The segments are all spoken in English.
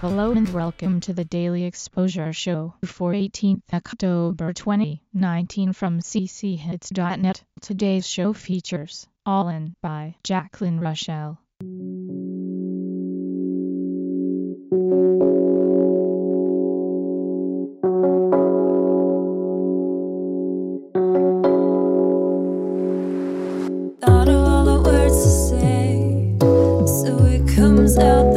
Hello and welcome to the Daily Exposure Show for 18th October 2019 from cchits.net. Today's show features All In by Jacqueline Rochelle. Thought of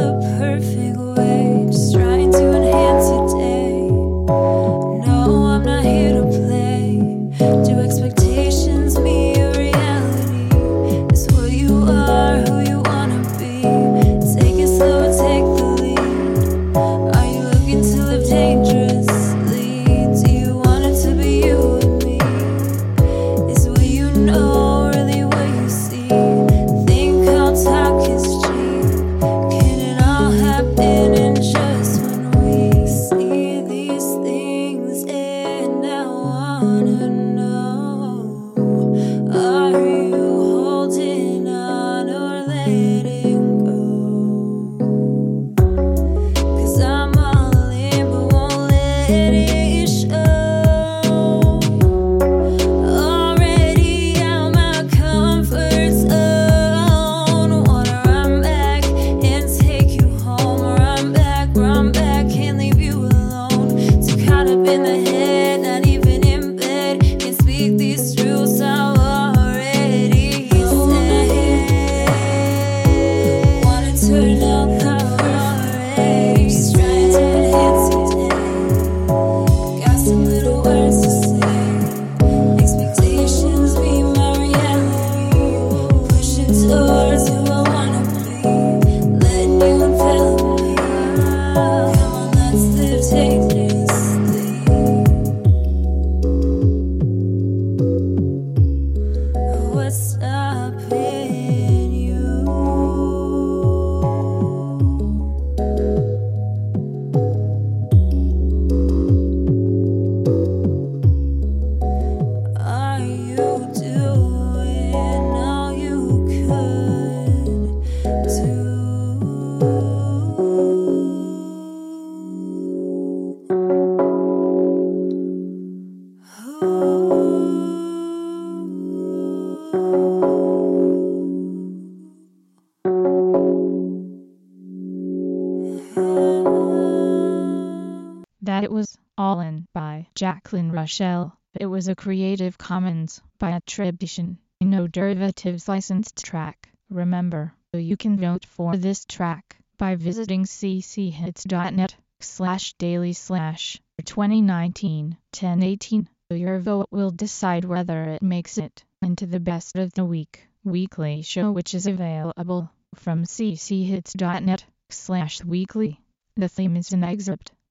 caught up in the head, not even That it was All In by Jacqueline Rochelle. It was a Creative Commons by attribution, no derivatives licensed track. Remember, you can vote for this track by visiting cchits.net slash daily slash 2019 1018. Your vote will decide whether it makes it into the best of the week weekly show which is available from cchits.net slash weekly. The theme is an excerpt